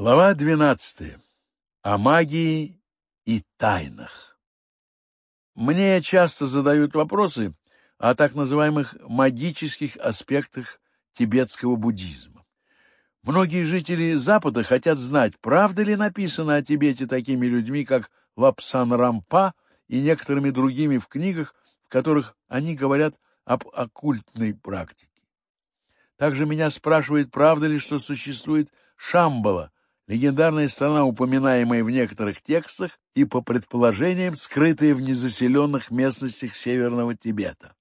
Глава 12. О магии и тайнах. Мне часто задают вопросы о так называемых магических аспектах тибетского буддизма. Многие жители Запада хотят знать, правда ли написано о Тибете такими людьми, как Лапсан Рампа и некоторыми другими в книгах, в которых они говорят об оккультной практике. Также меня спрашивают, правда ли, что существует Шамбала – Легендарная страна, упоминаемая в некоторых текстах и, по предположениям, скрытая в незаселенных местностях Северного Тибета.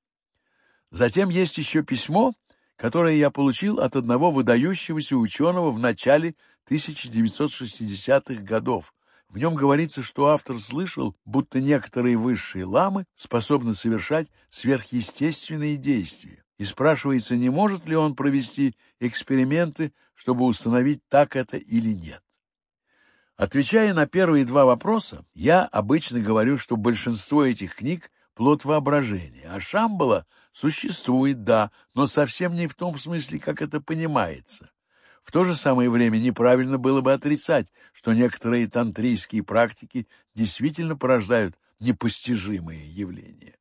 Затем есть еще письмо, которое я получил от одного выдающегося ученого в начале 1960-х годов. В нем говорится, что автор слышал, будто некоторые высшие ламы способны совершать сверхъестественные действия и спрашивается, не может ли он провести эксперименты, чтобы установить, так это или нет. Отвечая на первые два вопроса, я обычно говорю, что большинство этих книг – плод воображения, а Шамбала существует, да, но совсем не в том смысле, как это понимается. В то же самое время неправильно было бы отрицать, что некоторые тантрийские практики действительно порождают непостижимые явления.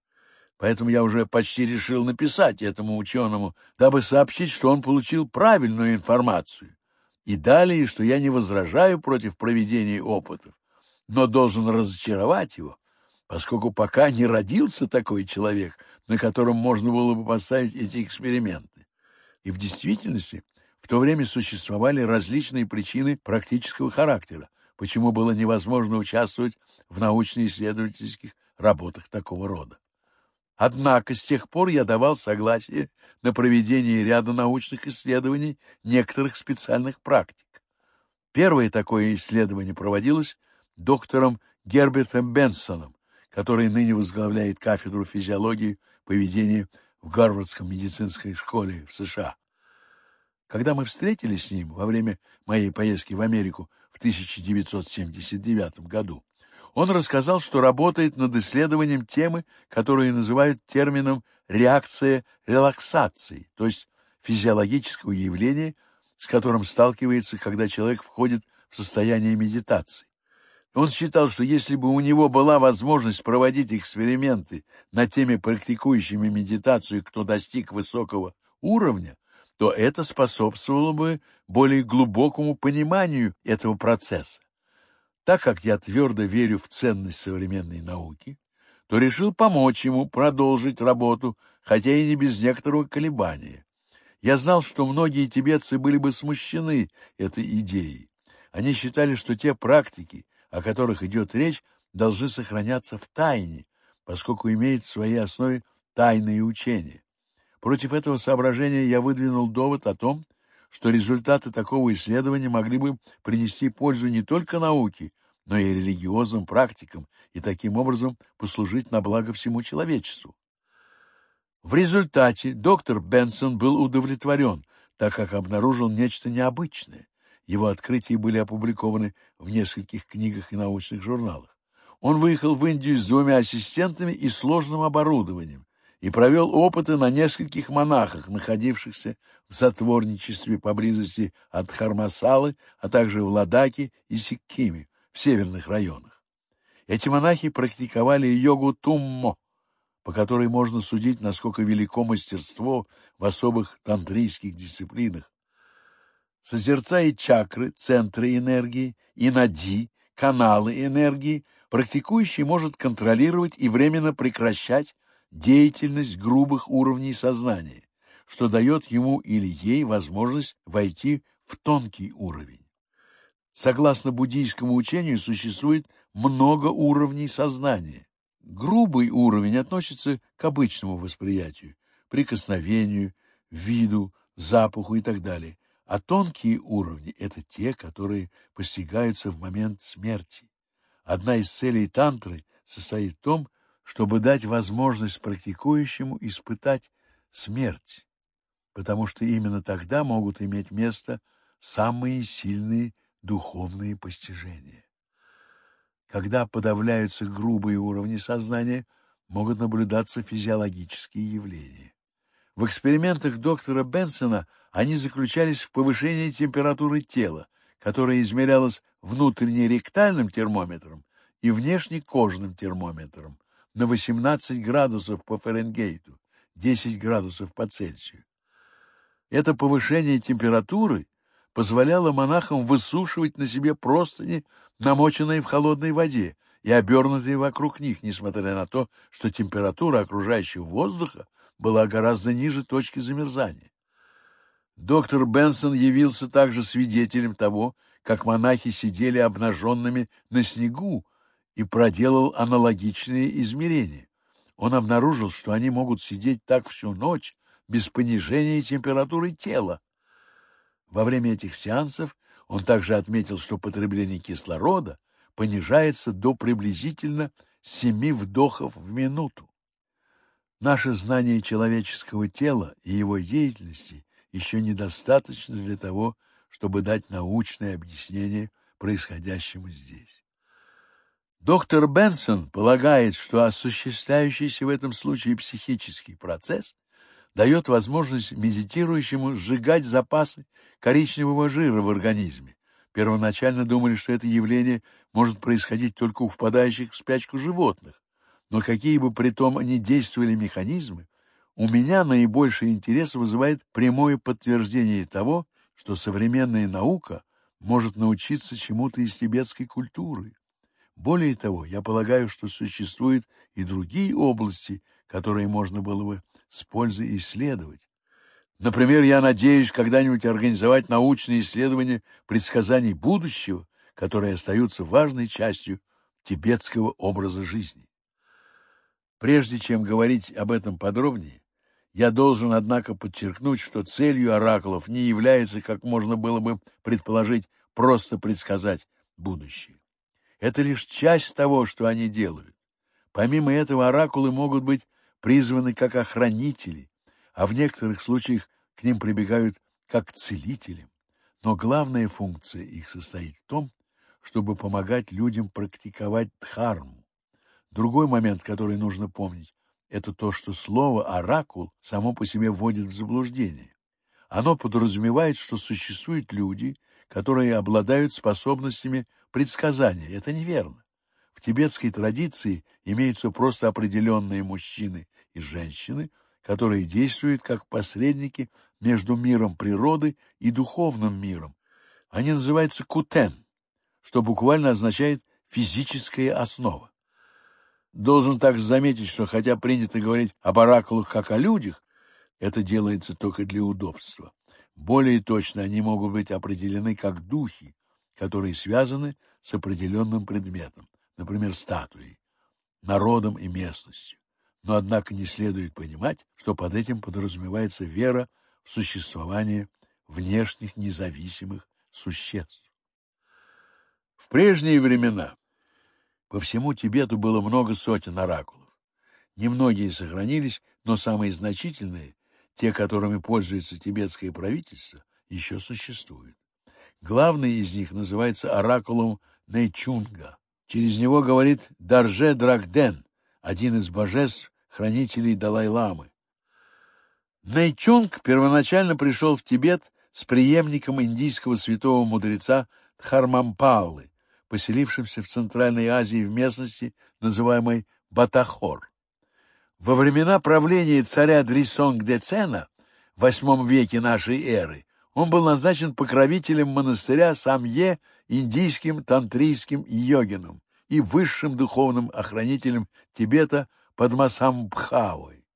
Поэтому я уже почти решил написать этому ученому, дабы сообщить, что он получил правильную информацию, и далее, что я не возражаю против проведения опытов, но должен разочаровать его, поскольку пока не родился такой человек, на котором можно было бы поставить эти эксперименты. И в действительности в то время существовали различные причины практического характера, почему было невозможно участвовать в научно-исследовательских работах такого рода. Однако с тех пор я давал согласие на проведение ряда научных исследований некоторых специальных практик. Первое такое исследование проводилось доктором Гербертом Бенсоном, который ныне возглавляет кафедру физиологии поведения в Гарвардском медицинской школе в США. Когда мы встретились с ним во время моей поездки в Америку в 1979 году, он рассказал, что работает над исследованием темы, которую называют термином реакция релаксации, то есть физиологического явления, с которым сталкивается, когда человек входит в состояние медитации. Он считал, что если бы у него была возможность проводить эксперименты на теме практикующими медитацию, кто достиг высокого уровня, то это способствовало бы более глубокому пониманию этого процесса. Так как я твердо верю в ценность современной науки, то решил помочь ему продолжить работу, хотя и не без некоторого колебания. Я знал, что многие тибетцы были бы смущены этой идеей. Они считали, что те практики, о которых идет речь, должны сохраняться в тайне, поскольку имеют в своей основе тайные учения. Против этого соображения я выдвинул довод о том, что результаты такого исследования могли бы принести пользу не только науке, но и религиозным практикам и таким образом послужить на благо всему человечеству. В результате доктор Бенсон был удовлетворен, так как обнаружил нечто необычное. Его открытия были опубликованы в нескольких книгах и научных журналах. Он выехал в Индию с двумя ассистентами и сложным оборудованием, и провел опыты на нескольких монахах, находившихся в сотворничестве поблизости от Хармасалы, а также в Ладаке и Сиккиме, в северных районах. Эти монахи практиковали йогу туммо, по которой можно судить, насколько велико мастерство в особых тантрийских дисциплинах. Созерцая чакры, центры энергии, и нади, каналы энергии, практикующий может контролировать и временно прекращать деятельность грубых уровней сознания, что дает ему или ей возможность войти в тонкий уровень. Согласно буддийскому учению, существует много уровней сознания. Грубый уровень относится к обычному восприятию, прикосновению, виду, запаху и так далее. А тонкие уровни – это те, которые постигаются в момент смерти. Одна из целей тантры состоит в том, чтобы дать возможность практикующему испытать смерть, потому что именно тогда могут иметь место самые сильные духовные постижения. Когда подавляются грубые уровни сознания, могут наблюдаться физиологические явления. В экспериментах доктора Бенсона они заключались в повышении температуры тела, которая измерялась внутренне ректальным термометром и внешне кожным термометром, на 18 градусов по Фаренгейту, 10 градусов по Цельсию. Это повышение температуры позволяло монахам высушивать на себе простыни, намоченные в холодной воде и обернутые вокруг них, несмотря на то, что температура окружающего воздуха была гораздо ниже точки замерзания. Доктор Бенсон явился также свидетелем того, как монахи сидели обнаженными на снегу, и проделал аналогичные измерения. Он обнаружил, что они могут сидеть так всю ночь без понижения температуры тела. Во время этих сеансов он также отметил, что потребление кислорода понижается до приблизительно семи вдохов в минуту. Наше знание человеческого тела и его деятельности еще недостаточно для того, чтобы дать научное объяснение происходящему здесь. Доктор Бенсон полагает, что осуществляющийся в этом случае психический процесс дает возможность медитирующему сжигать запасы коричневого жира в организме. Первоначально думали, что это явление может происходить только у впадающих в спячку животных, но какие бы при том ни действовали механизмы, у меня наибольший интерес вызывает прямое подтверждение того, что современная наука может научиться чему-то из тибетской культуры. Более того, я полагаю, что существуют и другие области, которые можно было бы с пользой исследовать. Например, я надеюсь когда-нибудь организовать научные исследования предсказаний будущего, которые остаются важной частью тибетского образа жизни. Прежде чем говорить об этом подробнее, я должен, однако, подчеркнуть, что целью оракулов не является, как можно было бы предположить, просто предсказать будущее. Это лишь часть того, что они делают. Помимо этого, оракулы могут быть призваны как охранители, а в некоторых случаях к ним прибегают как к целителям. Но главная функция их состоит в том, чтобы помогать людям практиковать дхарму. Другой момент, который нужно помнить, это то, что слово «оракул» само по себе вводит в заблуждение. Оно подразумевает, что существуют люди, которые обладают способностями предсказание. Это неверно. В тибетской традиции имеются просто определенные мужчины и женщины, которые действуют как посредники между миром природы и духовным миром. Они называются кутен, что буквально означает «физическая основа». Должен также заметить, что хотя принято говорить об оракулах как о людях, это делается только для удобства. Более точно они могут быть определены как духи, которые связаны с определенным предметом, например, статуей, народом и местностью. Но, однако, не следует понимать, что под этим подразумевается вера в существование внешних независимых существ. В прежние времена по всему Тибету было много сотен оракулов. Немногие сохранились, но самые значительные, те, которыми пользуется тибетское правительство, еще существуют. Главный из них называется оракулом Нейчунга. Через него говорит Дарже Драгден, один из божеств, хранителей Далай-ламы. Нейчунг первоначально пришел в Тибет с преемником индийского святого мудреца Дхармампалы, поселившимся в Центральной Азии в местности, называемой Батахор. Во времена правления царя Дрисонг-Децена в VIII веке нашей эры он был назначен покровителем монастыря Самье индийским тантрийским йогином и высшим духовным охранителем Тибета под Масамбхавой.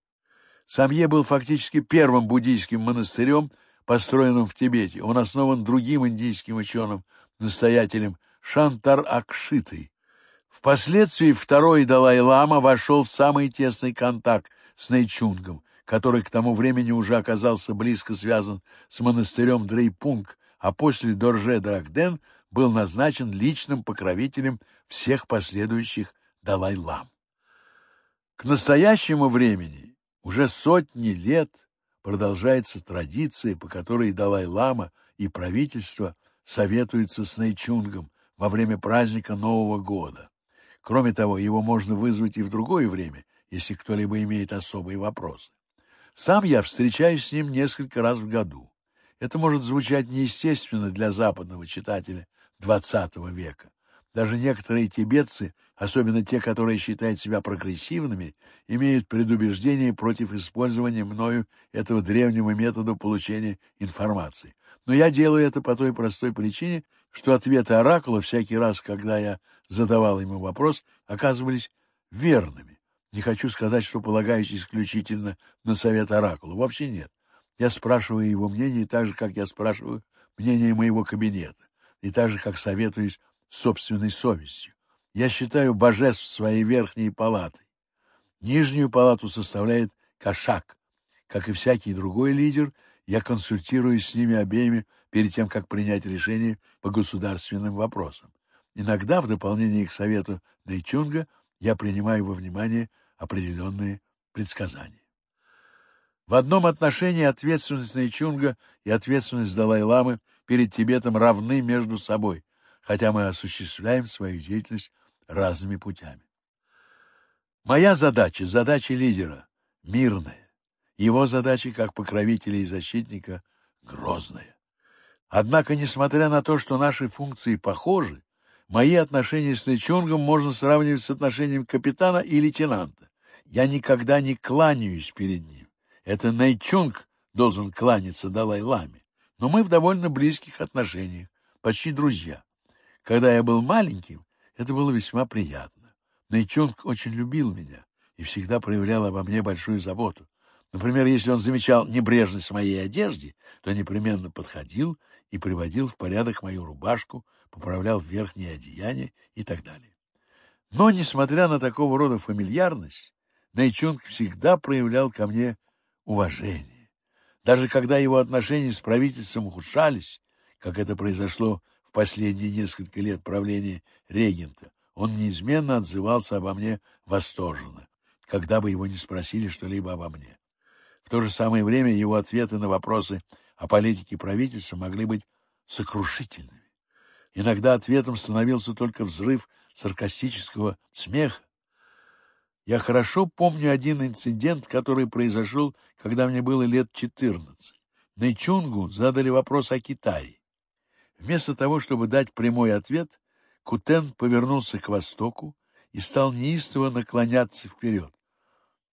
Самье был фактически первым буддийским монастырем, построенным в Тибете. Он основан другим индийским ученым-настоятелем Шантар Акшитой. Впоследствии второй Далай-лама вошел в самый тесный контакт с Нейчунгом – который к тому времени уже оказался близко связан с монастырем Дрейпунг, а после Дорже Драгден был назначен личным покровителем всех последующих Далай-лам. К настоящему времени уже сотни лет продолжается традиция, по которой Далай-лама и правительство советуются с Нейчунгом во время праздника Нового года. Кроме того, его можно вызвать и в другое время, если кто-либо имеет особые вопросы. Сам я встречаюсь с ним несколько раз в году. Это может звучать неестественно для западного читателя XX века. Даже некоторые тибетцы, особенно те, которые считают себя прогрессивными, имеют предубеждение против использования мною этого древнего метода получения информации. Но я делаю это по той простой причине, что ответы оракула всякий раз, когда я задавал ему вопрос, оказывались верными. Не хочу сказать, что полагаюсь исключительно на совет Оракула. Вообще нет. Я спрашиваю его мнение так же, как я спрашиваю мнение моего кабинета, и так же, как советуюсь собственной совестью. Я считаю божеств своей верхней палатой. Нижнюю палату составляет кошак. Как и всякий другой лидер, я консультируюсь с ними обеими перед тем, как принять решение по государственным вопросам. Иногда, в дополнение к совету Дэйчунга, я принимаю во внимание определенные предсказания. В одном отношении ответственность Нейчунга и ответственность Далай-ламы перед Тибетом равны между собой, хотя мы осуществляем свою деятельность разными путями. Моя задача, задача лидера, мирная. Его задача, как покровителя и защитника, грозная. Однако, несмотря на то, что наши функции похожи, мои отношения с Нейчунгом можно сравнивать с отношением капитана и лейтенанта. Я никогда не кланяюсь перед ним. Это Найчунг должен кланяться Далай-Ламе. Но мы в довольно близких отношениях, почти друзья. Когда я был маленьким, это было весьма приятно. Найчунг очень любил меня и всегда проявлял обо мне большую заботу. Например, если он замечал небрежность моей одежде, то непременно подходил и приводил в порядок мою рубашку, поправлял верхнее одеяние и так далее. Но, несмотря на такого рода фамильярность, Найчонг всегда проявлял ко мне уважение. Даже когда его отношения с правительством ухудшались, как это произошло в последние несколько лет правления регента, он неизменно отзывался обо мне восторженно, когда бы его не спросили что-либо обо мне. В то же самое время его ответы на вопросы о политике правительства могли быть сокрушительными. Иногда ответом становился только взрыв саркастического смеха, я хорошо помню один инцидент, который произошел, когда мне было лет 14. Чунгу задали вопрос о Китае. Вместо того, чтобы дать прямой ответ, Кутен повернулся к востоку и стал неистово наклоняться вперед.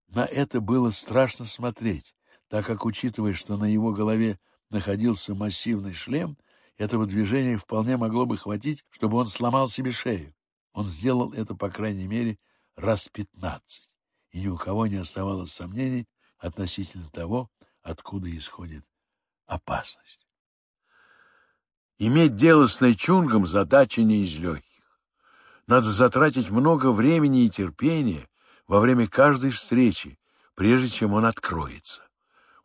На это было страшно смотреть, так как, учитывая, что на его голове находился массивный шлем, этого движения вполне могло бы хватить, чтобы он сломал себе шею. Он сделал это, по крайней мере, раз пятнадцать, и ни у кого не оставалось сомнений относительно того, откуда исходит опасность. Иметь дело с Найчунгом — задача не из легких. Надо затратить много времени и терпения во время каждой встречи, прежде чем он откроется.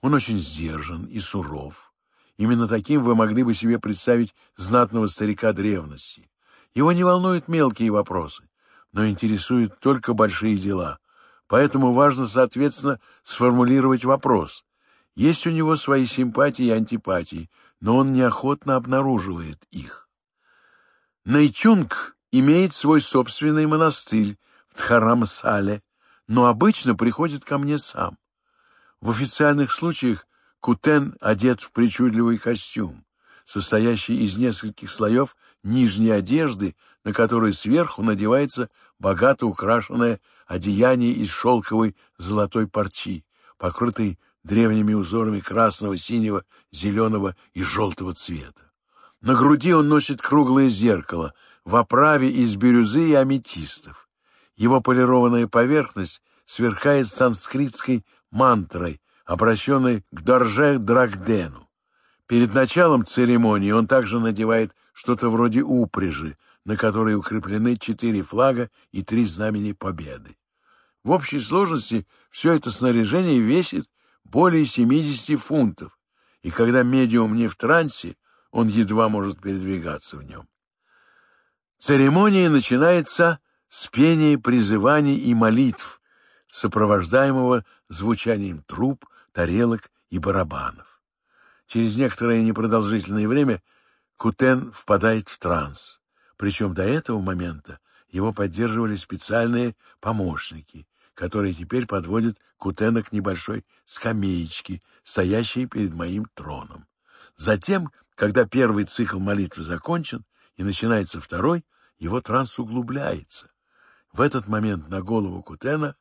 Он очень сдержан и суров. Именно таким вы могли бы себе представить знатного старика древности. Его не волнуют мелкие вопросы но интересуют только большие дела, поэтому важно, соответственно, сформулировать вопрос. Есть у него свои симпатии и антипатии, но он неохотно обнаруживает их. Найчунг имеет свой собственный монастырь в Дхарам-Сале, но обычно приходит ко мне сам. В официальных случаях Кутен одет в причудливый костюм состоящий из нескольких слоев нижней одежды, на которой сверху надевается богато украшенное одеяние из шелковой золотой парчи, покрытой древними узорами красного, синего, зеленого и желтого цвета. На груди он носит круглое зеркало в оправе из бирюзы и аметистов. Его полированная поверхность сверкает санскритской мантрой, обращенной к Дорже Драгдену. Перед началом церемонии он также надевает что-то вроде упряжи, на которой укреплены четыре флага и три знамени победы. В общей сложности все это снаряжение весит более 70 фунтов, и когда медиум не в трансе, он едва может передвигаться в нем. Церемония начинается с пения призываний и молитв, сопровождаемого звучанием труб, тарелок и барабанов. Через некоторое непродолжительное время Кутен впадает в транс. Причем до этого момента его поддерживали специальные помощники, которые теперь подводят Кутена к небольшой скамеечке, стоящей перед моим троном. Затем, когда первый цикл молитвы закончен и начинается второй, его транс углубляется. В этот момент на голову Кутена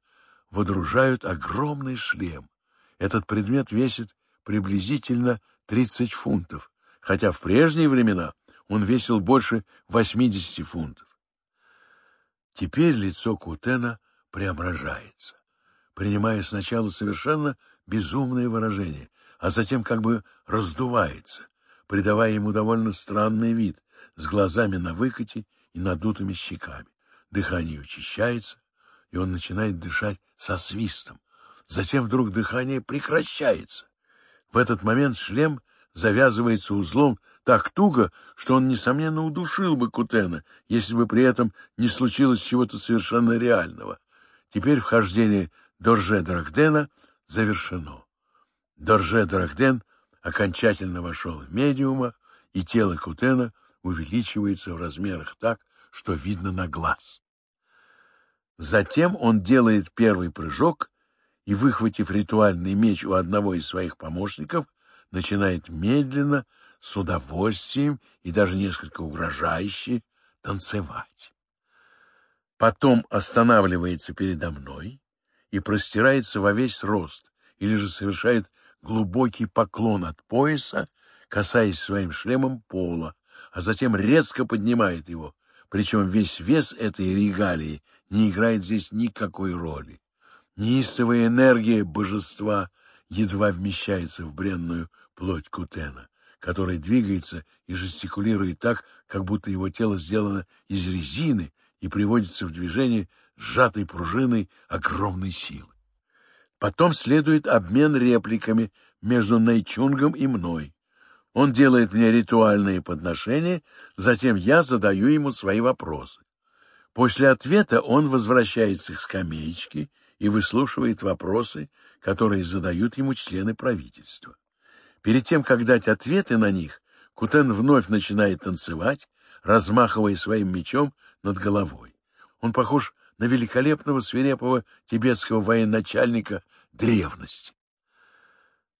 водружают огромный шлем. Этот предмет весит приблизительно 30 фунтов, хотя в прежние времена он весил больше 80 фунтов. Теперь лицо Кутена преображается, принимая сначала совершенно безумное выражение, а затем как бы раздувается, придавая ему довольно странный вид, с глазами на выкате и надутыми щеками. Дыхание учащается, и он начинает дышать со свистом. Затем вдруг дыхание прекращается, в этот момент шлем завязывается узлом так туго, что он, несомненно, удушил бы Кутена, если бы при этом не случилось чего-то совершенно реального. Теперь вхождение Дорже Драгдена завершено. Дорже Драгден окончательно вошел в медиума, и тело Кутена увеличивается в размерах так, что видно на глаз. Затем он делает первый прыжок и, выхватив ритуальный меч у одного из своих помощников, начинает медленно, с удовольствием и даже несколько угрожающе танцевать. Потом останавливается передо мной и простирается во весь рост, или же совершает глубокий поклон от пояса, касаясь своим шлемом пола, а затем резко поднимает его, причем весь вес этой регалии не играет здесь никакой роли неистовая энергия божества едва вмещается в бренную плоть Кутена, который двигается и жестикулирует так, как будто его тело сделано из резины и приводится в движение сжатой пружиной огромной силы. Потом следует обмен репликами между Найчунгом и мной. Он делает мне ритуальные подношения, затем я задаю ему свои вопросы. После ответа он возвращается к скамеечке и выслушивает вопросы, которые задают ему члены правительства. Перед тем, как дать ответы на них, Кутен вновь начинает танцевать, размахивая своим мечом над головой. Он похож на великолепного свирепого тибетского военачальника древности.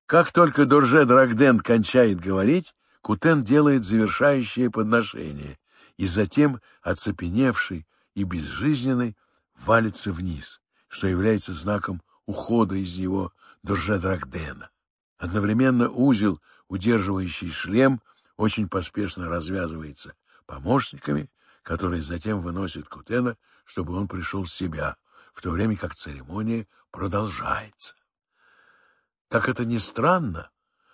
Как только Дорже Драгден кончает говорить, Кутен делает завершающее подношение и затем, оцепеневший и безжизненный, валится вниз что является знаком ухода из его Дуржедрагдена. Одновременно узел, удерживающий шлем, очень поспешно развязывается помощниками, которые затем выносят Кутена, чтобы он пришел в себя, в то время как церемония продолжается. Как это ни странно,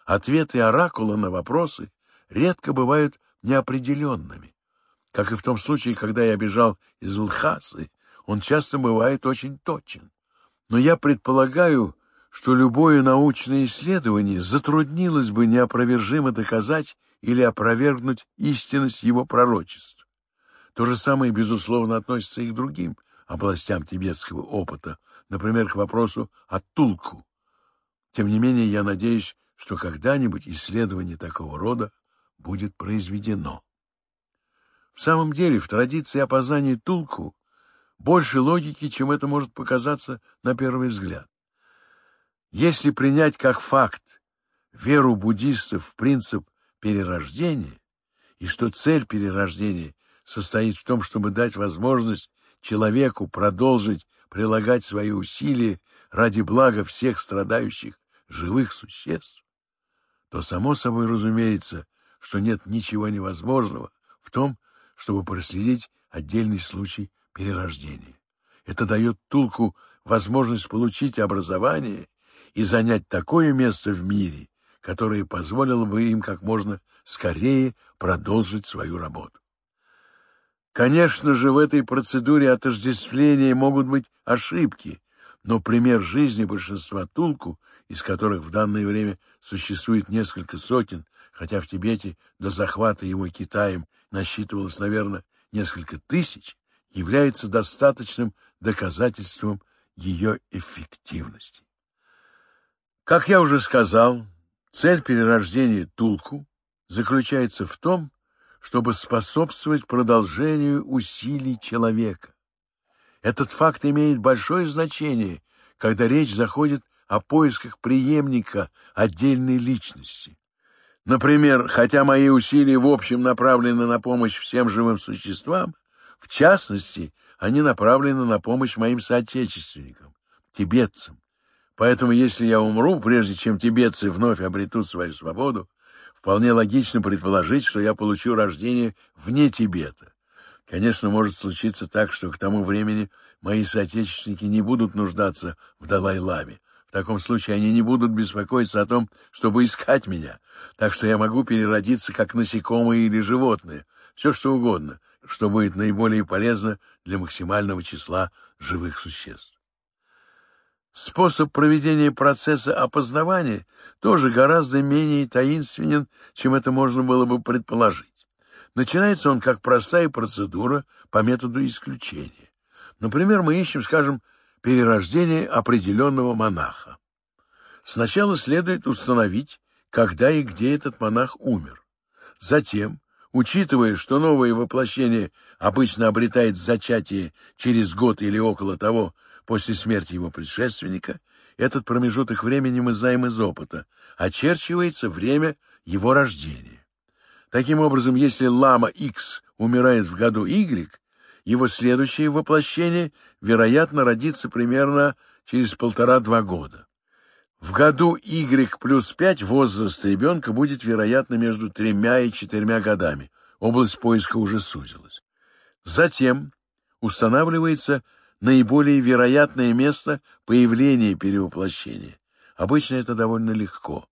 ответы оракула на вопросы редко бывают неопределенными, как и в том случае, когда я бежал из Лхасы он часто бывает очень точен. Но я предполагаю, что любое научное исследование затруднилось бы неопровержимо доказать или опровергнуть истинность его пророчеств. То же самое, безусловно, относится и к другим областям тибетского опыта, например, к вопросу о Тулку. Тем не менее, я надеюсь, что когда-нибудь исследование такого рода будет произведено. В самом деле, в традиции опознания Тулку больше логики, чем это может показаться на первый взгляд. Если принять как факт веру буддистов в принцип перерождения, и что цель перерождения состоит в том, чтобы дать возможность человеку продолжить прилагать свои усилия ради блага всех страдающих живых существ, то само собой разумеется, что нет ничего невозможного в том, чтобы проследить отдельный случай перерождение. Это дает Тулку возможность получить образование и занять такое место в мире, которое позволило бы им как можно скорее продолжить свою работу. Конечно же, в этой процедуре отождествления могут быть ошибки, но пример жизни большинства тулку, из которых в данное время существует несколько сотен, хотя в Тибете до захвата его Китаем насчитывалось, наверное, несколько тысяч, является достаточным доказательством ее эффективности. Как я уже сказал, цель перерождения Тулку заключается в том, чтобы способствовать продолжению усилий человека. Этот факт имеет большое значение, когда речь заходит о поисках преемника отдельной личности. Например, хотя мои усилия в общем направлены на помощь всем живым существам, в частности, они направлены на помощь моим соотечественникам, тибетцам. Поэтому, если я умру, прежде чем тибетцы вновь обретут свою свободу, вполне логично предположить, что я получу рождение вне Тибета. Конечно, может случиться так, что к тому времени мои соотечественники не будут нуждаться в Далай-Ламе. В таком случае они не будут беспокоиться о том, чтобы искать меня. Так что я могу переродиться как насекомые или животные, все что угодно, что будет наиболее полезно для максимального числа живых существ. Способ проведения процесса опознавания тоже гораздо менее таинственен, чем это можно было бы предположить. Начинается он как простая процедура по методу исключения. Например, мы ищем, скажем, перерождение определенного монаха. Сначала следует установить, когда и где этот монах умер. Затем учитывая, что новое воплощение обычно обретает зачатие через год или около того после смерти его предшественника, этот промежуток времени мы знаем из опыта, очерчивается время его рождения. Таким образом, если лама X умирает в году Y, его следующее воплощение, вероятно, родится примерно через полтора-два года. В году Y плюс 5 возраст ребенка будет, вероятно, между тремя и четырьмя годами. Область поиска уже сузилась. Затем устанавливается наиболее вероятное место появления перевоплощения. Обычно это довольно легко.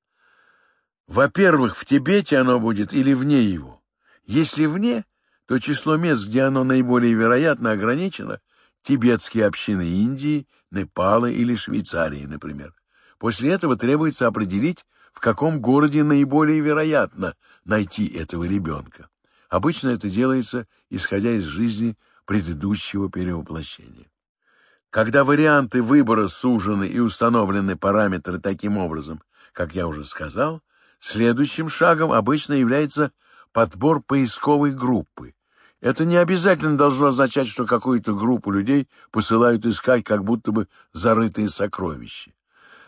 Во-первых, в Тибете оно будет или вне его. Если вне, то число мест, где оно наиболее вероятно ограничено, тибетские общины Индии, Непала или Швейцарии, например. После этого требуется определить, в каком городе наиболее вероятно найти этого ребенка. Обычно это делается, исходя из жизни предыдущего перевоплощения. Когда варианты выбора сужены и установлены параметры таким образом, как я уже сказал, следующим шагом обычно является подбор поисковой группы. Это не обязательно должно означать, что какую-то группу людей посылают искать как будто бы зарытые сокровища.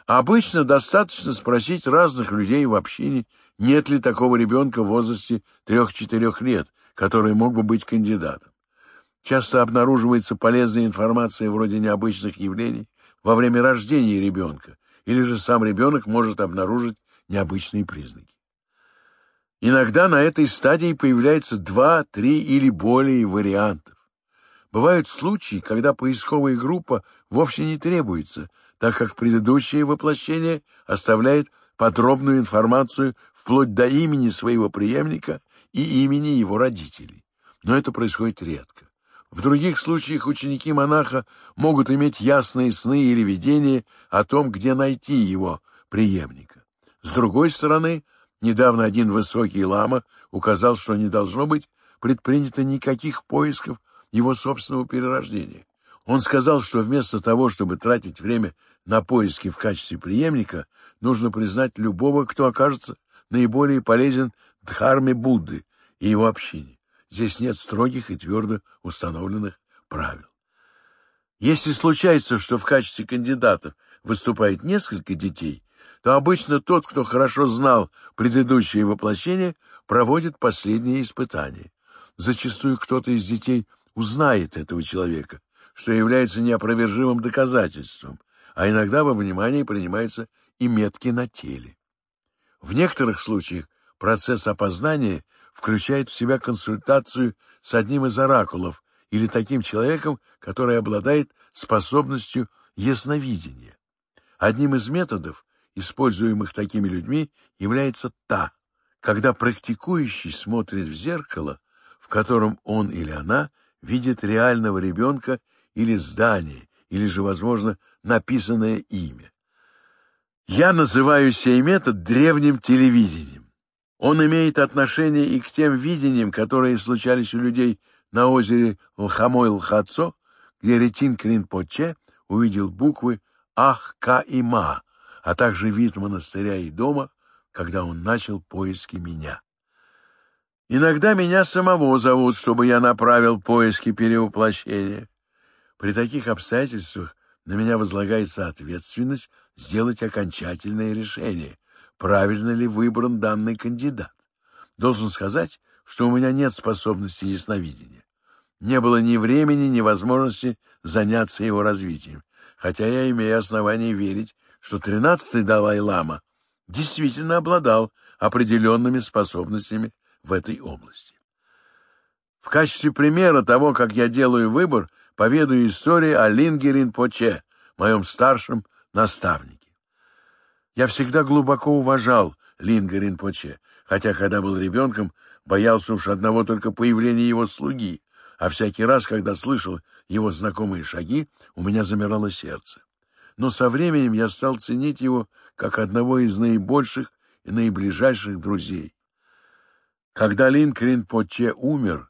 Обычно достаточно спросить разных людей в общине, нет ли такого ребенка в возрасте 3-4 лет, который мог бы быть кандидатом. Часто обнаруживается полезная информация вроде необычных явлений во время рождения ребенка, или же сам ребенок может обнаружить необычные признаки. Иногда на этой стадии появляется два, три или более вариантов. Бывают случаи, когда поисковая группа вовсе не требуется – так как предыдущее воплощение оставляет подробную информацию вплоть до имени своего преемника и имени его родителей. Но это происходит редко. В других случаях ученики монаха могут иметь ясные сны или видения о том, где найти его преемника. С другой стороны, недавно один высокий лама указал, что не должно быть предпринято никаких поисков его собственного перерождения, он сказал, что вместо того, чтобы тратить время на поиски в качестве преемника, нужно признать любого, кто окажется наиболее полезен Дхарме Будды и его общине. Здесь нет строгих и твердо установленных правил. Если случается, что в качестве кандидатов выступает несколько детей, то обычно тот, кто хорошо знал предыдущее воплощение, проводит последние испытания. Зачастую кто-то из детей узнает этого человека, что является неопровержимым доказательством, а иногда во внимание принимаются и метки на теле. В некоторых случаях процесс опознания включает в себя консультацию с одним из оракулов или таким человеком, который обладает способностью ясновидения. Одним из методов, используемых такими людьми, является та, когда практикующий смотрит в зеркало, в котором он или она видит реального ребенка или здание, или же, возможно, написанное имя. Я называю сей метод древним телевидением. Он имеет отношение и к тем видениям, которые случались у людей на озере Лхамой-Лхацо, где Ретин Кринпоче увидел буквы Ах, Ка и Ма, а также вид монастыря и дома, когда он начал поиски меня. Иногда меня самого зовут, чтобы я направил поиски перевоплощения. При таких обстоятельствах на меня возлагается ответственность сделать окончательное решение, правильно ли выбран данный кандидат. Должен сказать, что у меня нет способности ясновидения. Не было ни времени, ни возможности заняться его развитием, хотя я имею основание верить, что 13-й Далай-Лама действительно обладал определенными способностями в этой области. В качестве примера того, как я делаю выбор, поведаю историю о Лингерин Поче, моем старшем наставнике. Я всегда глубоко уважал Лингерин Поче, хотя, когда был ребенком, боялся уж одного только появления его слуги, а всякий раз, когда слышал его знакомые шаги, у меня замирало сердце. Но со временем я стал ценить его как одного из наибольших и наиближайших друзей. Когда Линкрин Поче умер,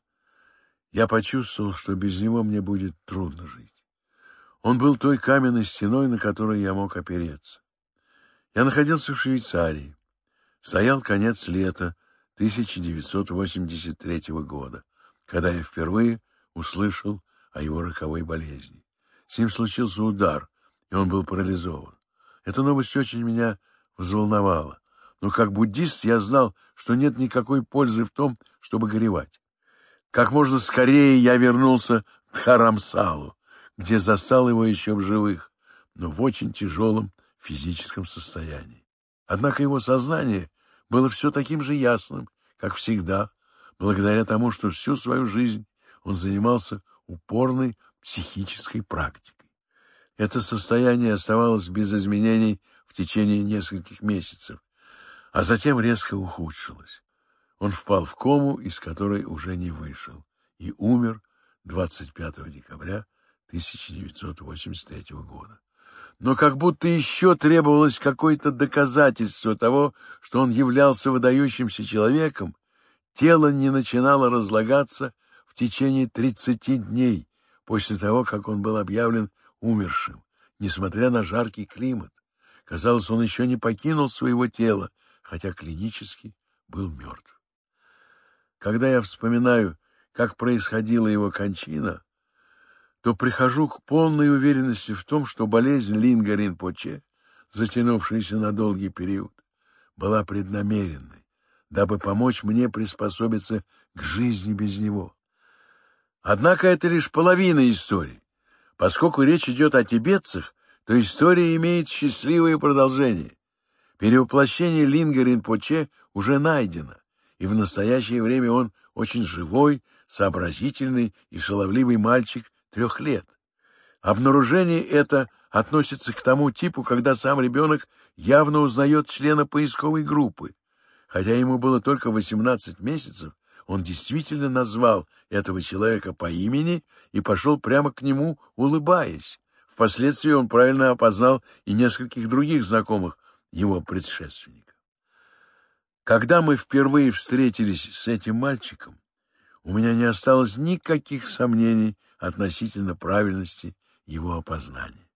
я почувствовал, что без него мне будет трудно жить. Он был той каменной стеной, на которой я мог опереться. Я находился в Швейцарии. Стоял конец лета 1983 года, когда я впервые услышал о его роковой болезни. С ним случился удар, и он был парализован. Эта новость очень меня взволновала. Но как буддист я знал, что нет никакой пользы в том, чтобы горевать. Как можно скорее я вернулся к Харамсалу, где застал его еще в живых, но в очень тяжелом физическом состоянии. Однако его сознание было все таким же ясным, как всегда, благодаря тому, что всю свою жизнь он занимался упорной психической практикой. Это состояние оставалось без изменений в течение нескольких месяцев, а затем резко ухудшилось. Он впал в кому, из которой уже не вышел, и умер 25 декабря 1983 года. Но как будто еще требовалось какое-то доказательство того, что он являлся выдающимся человеком, тело не начинало разлагаться в течение 30 дней после того, как он был объявлен умершим, несмотря на жаркий климат. Казалось, он еще не покинул своего тела, хотя клинически был мертв. Когда я вспоминаю, как происходила его кончина, то прихожу к полной уверенности в том, что болезнь Линга Ринпоче, затянувшаяся на долгий период, была преднамеренной, дабы помочь мне приспособиться к жизни без него. Однако это лишь половина истории. Поскольку речь идет о тибетцах, то история имеет счастливое продолжение. Перевоплощение Линга Ринпоче уже найдено и в настоящее время он очень живой, сообразительный и шаловливый мальчик трех лет. Обнаружение это относится к тому типу, когда сам ребенок явно узнает члена поисковой группы. Хотя ему было только 18 месяцев, он действительно назвал этого человека по имени и пошел прямо к нему, улыбаясь. Впоследствии он правильно опознал и нескольких других знакомых его предшественников. Когда мы впервые встретились с этим мальчиком, у меня не осталось никаких сомнений относительно правильности его опознания.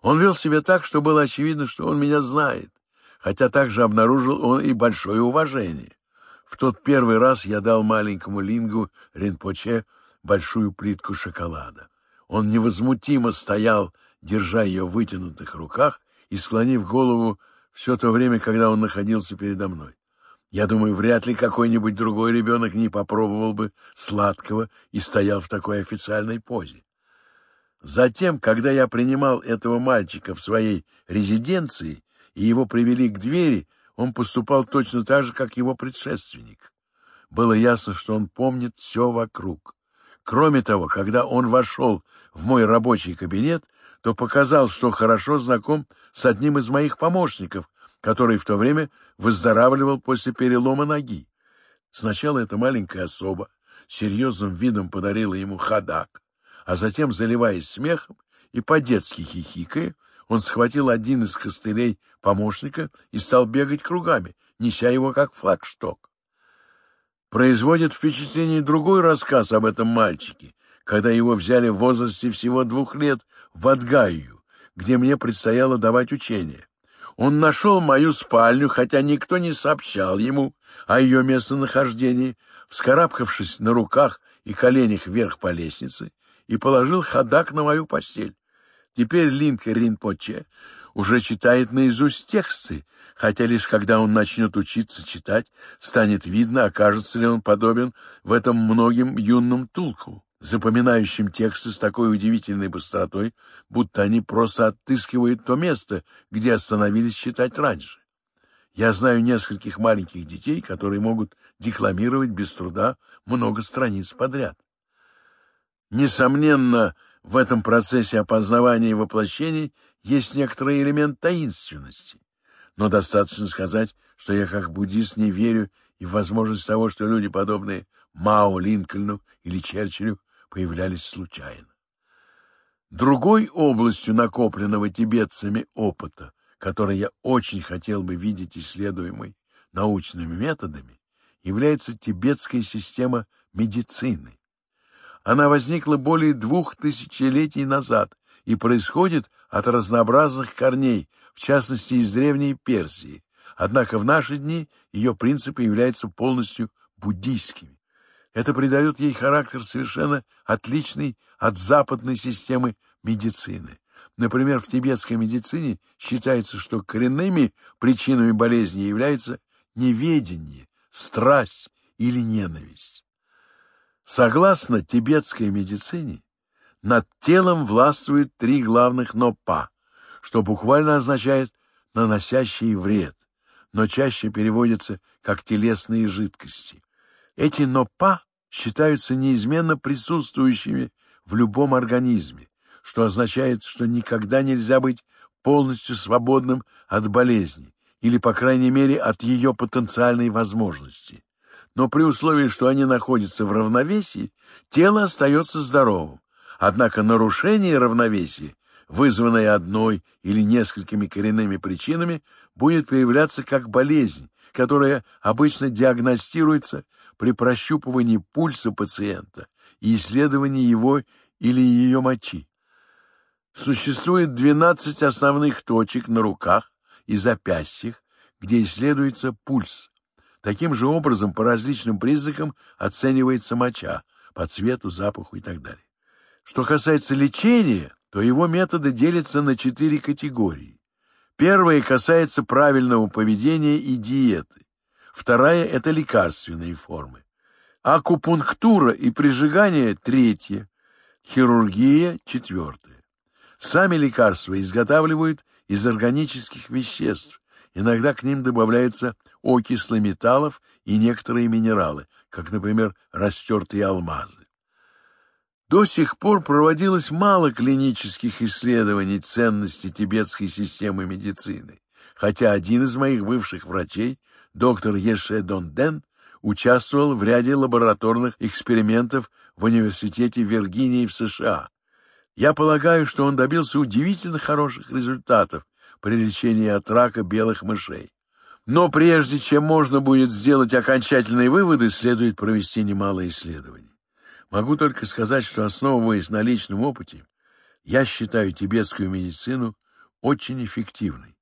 Он вел себя так, что было очевидно, что он меня знает, хотя также обнаружил он и большое уважение. В тот первый раз я дал маленькому Лингу Ринпоче большую плитку шоколада. Он невозмутимо стоял, держа ее в вытянутых руках и слонив голову все то время, когда он находился передо мной. Я думаю, вряд ли какой-нибудь другой ребенок не попробовал бы сладкого и стоял в такой официальной позе. Затем, когда я принимал этого мальчика в своей резиденции и его привели к двери, он поступал точно так же, как его предшественник. Было ясно, что он помнит все вокруг. Кроме того, когда он вошел в мой рабочий кабинет, то показал, что хорошо знаком с одним из моих помощников, который в то время выздоравливал после перелома ноги. Сначала эта маленькая особа серьезным видом подарила ему ходак, а затем, заливаясь смехом и по-детски хихикая, он схватил один из костылей помощника и стал бегать кругами, неся его как флагшток. Производит впечатление другой рассказ об этом мальчике, когда его взяли в возрасте всего двух лет в Адгаю, где мне предстояло давать учение. Он нашел мою спальню, хотя никто не сообщал ему о ее местонахождении, вскарабкавшись на руках и коленях вверх по лестнице, и положил ходак на мою постель. Теперь Линка Ринпоче уже читает наизусть тексты, хотя лишь когда он начнет учиться читать, станет видно, окажется ли он подобен в этом многим юным тулку запоминающим тексты с такой удивительной быстротой, будто они просто отыскивают то место, где остановились читать раньше. Я знаю нескольких маленьких детей, которые могут декламировать без труда много страниц подряд. Несомненно, в этом процессе опознавания и воплощений есть некоторый элемент таинственности. Но достаточно сказать, что я как буддист не верю и в возможность того, что люди, подобные Мао Линкольну или Черчиллю, появлялись случайно. Другой областью накопленного тибетцами опыта, который я очень хотел бы видеть исследуемой научными методами, является тибетская система медицины. Она возникла более двух тысячелетий назад и происходит от разнообразных корней, в частности из Древней Персии. Однако в наши дни ее принципы являются полностью буддийскими. Это придает ей характер совершенно отличный от западной системы медицины. Например, в тибетской медицине считается, что коренными причинами болезни является неведение, страсть или ненависть. Согласно тибетской медицине, над телом властвуют три главных «нопа», что буквально означает «наносящий вред», но чаще переводится как «телесные жидкости». Эти нопа считаются неизменно присутствующими в любом организме, что означает, что никогда нельзя быть полностью свободным от болезни или, по крайней мере, от ее потенциальной возможности. Но при условии, что они находятся в равновесии, тело остается здоровым. Однако нарушение равновесия, вызванное одной или несколькими коренными причинами, будет проявляться как болезнь которая обычно диагностируется при прощупывании пульса пациента и исследовании его или ее мочи. Существует 12 основных точек на руках и запястьях, где исследуется пульс. Таким же образом по различным признакам оценивается моча по цвету, запаху и так далее. Что касается лечения, то его методы делятся на четыре категории. Первая касается правильного поведения и диеты. Вторая – это лекарственные формы. Акупунктура и прижигание – третье. Хирургия – четвертое. Сами лекарства изготавливают из органических веществ. Иногда к ним добавляются окислы металлов и некоторые минералы, как, например, растертые алмазы. До сих пор проводилось мало клинических исследований ценности тибетской системы медицины, хотя один из моих бывших врачей, доктор Еше Донден, участвовал в ряде лабораторных экспериментов в Университете Виргинии в США. Я полагаю, что он добился удивительно хороших результатов при лечении от рака белых мышей. Но прежде чем можно будет сделать окончательные выводы, следует провести немало исследований. Могу только сказать, что основываясь на личном опыте, я считаю тибетскую медицину очень эффективной.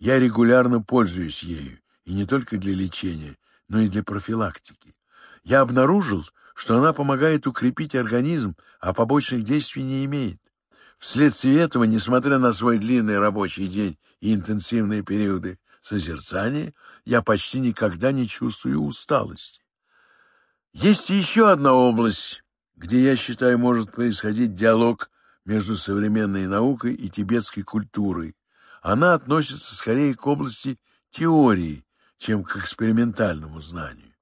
Я регулярно пользуюсь ею, и не только для лечения, но и для профилактики. Я обнаружил, что она помогает укрепить организм, а побочных действий не имеет. Вследствие этого, несмотря на свой длинный рабочий день и интенсивные периоды созерцания, я почти никогда не чувствую усталости. Есть еще одна область где я считаю может происходить диалог между современной наукой и тибетской культурой. Она относится скорее к области теории, чем к экспериментальному знанию.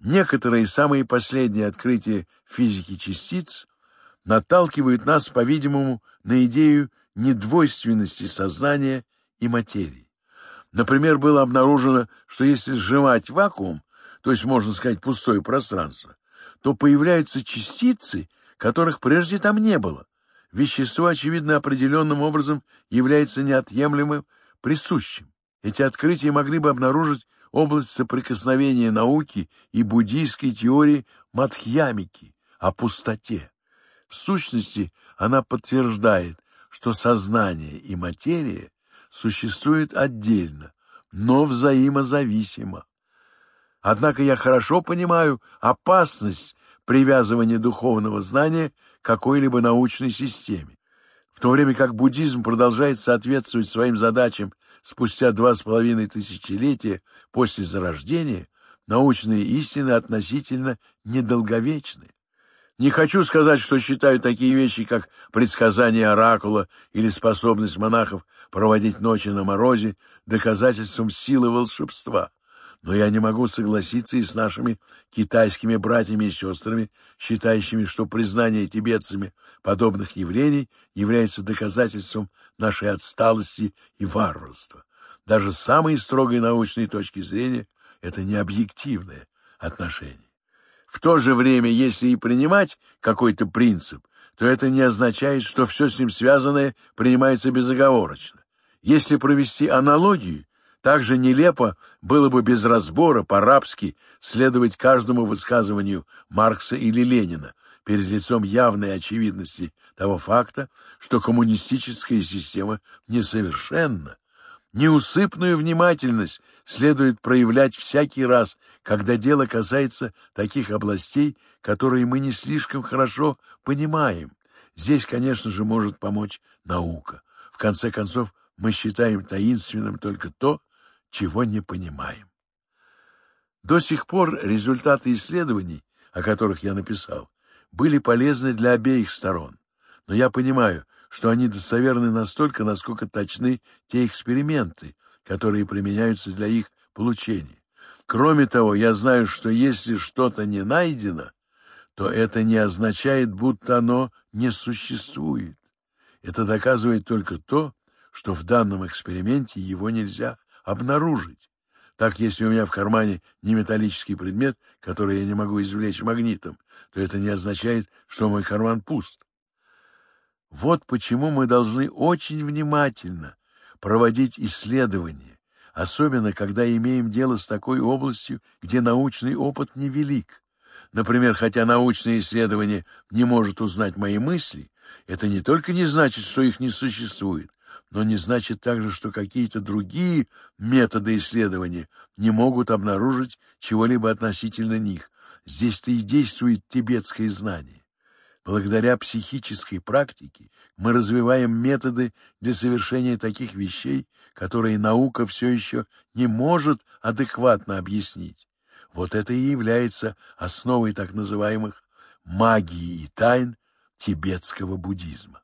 Некоторые самые последние открытия физики частиц наталкивают нас, по-видимому, на идею недвойственности сознания и материи. Например, было обнаружено, что если сжимать вакуум, то есть, можно сказать, пустое пространство, то появляются частицы, которых прежде там не было. Вещество, очевидно, определенным образом является неотъемлемым присущим. Эти открытия могли бы обнаружить область соприкосновения науки и буддийской теории матхьямики о пустоте. В сущности, она подтверждает, что сознание и материя существуют отдельно, но взаимозависимо. Однако я хорошо понимаю опасность привязывания духовного знания к какой-либо научной системе. В то время как буддизм продолжает соответствовать своим задачам спустя два с половиной тысячелетия после зарождения, научные истины относительно недолговечны. Не хочу сказать, что считаю такие вещи, как предсказание оракула или способность монахов проводить ночи на морозе, доказательством силы волшебства. Но я не могу согласиться и с нашими китайскими братьями и сестрами, считающими, что признание тибетцами подобных явлений является доказательством нашей отсталости и варварства. Даже с самой строгой научной точки зрения это не объективное отношение. В то же время, если и принимать какой-то принцип, то это не означает, что все с ним связанное принимается безоговорочно. Если провести аналогию, также нелепо было бы без разбора по-рабски следовать каждому высказыванию Маркса или Ленина перед лицом явной очевидности того факта, что коммунистическая система несовершенна. Неусыпную внимательность следует проявлять всякий раз, когда дело касается таких областей, которые мы не слишком хорошо понимаем. Здесь, конечно же, может помочь наука. В конце концов, мы считаем таинственным только то, чего не понимаем. До сих пор результаты исследований, о которых я написал, были полезны для обеих сторон, но я понимаю, что они достоверны настолько, насколько точны те эксперименты, которые применяются для их получения. Кроме того, я знаю, что если что-то не найдено, то это не означает, будто оно не существует. Это доказывает только то, что в данном эксперименте его нельзя обнаружить. Так, если у меня в кармане не металлический предмет, который я не могу извлечь магнитом, то это не означает, что мой карман пуст. Вот почему мы должны очень внимательно проводить исследования, особенно когда имеем дело с такой областью, где научный опыт невелик. Например, хотя научное исследование не может узнать мои мысли, это не только не значит, что их не существует, но не значит также, что какие-то другие методы исследования не могут обнаружить чего-либо относительно них. Здесь-то и действует тибетское знание. Благодаря психической практике мы развиваем методы для совершения таких вещей, которые наука все еще не может адекватно объяснить. Вот это и является основой так называемых магии и тайн тибетского буддизма.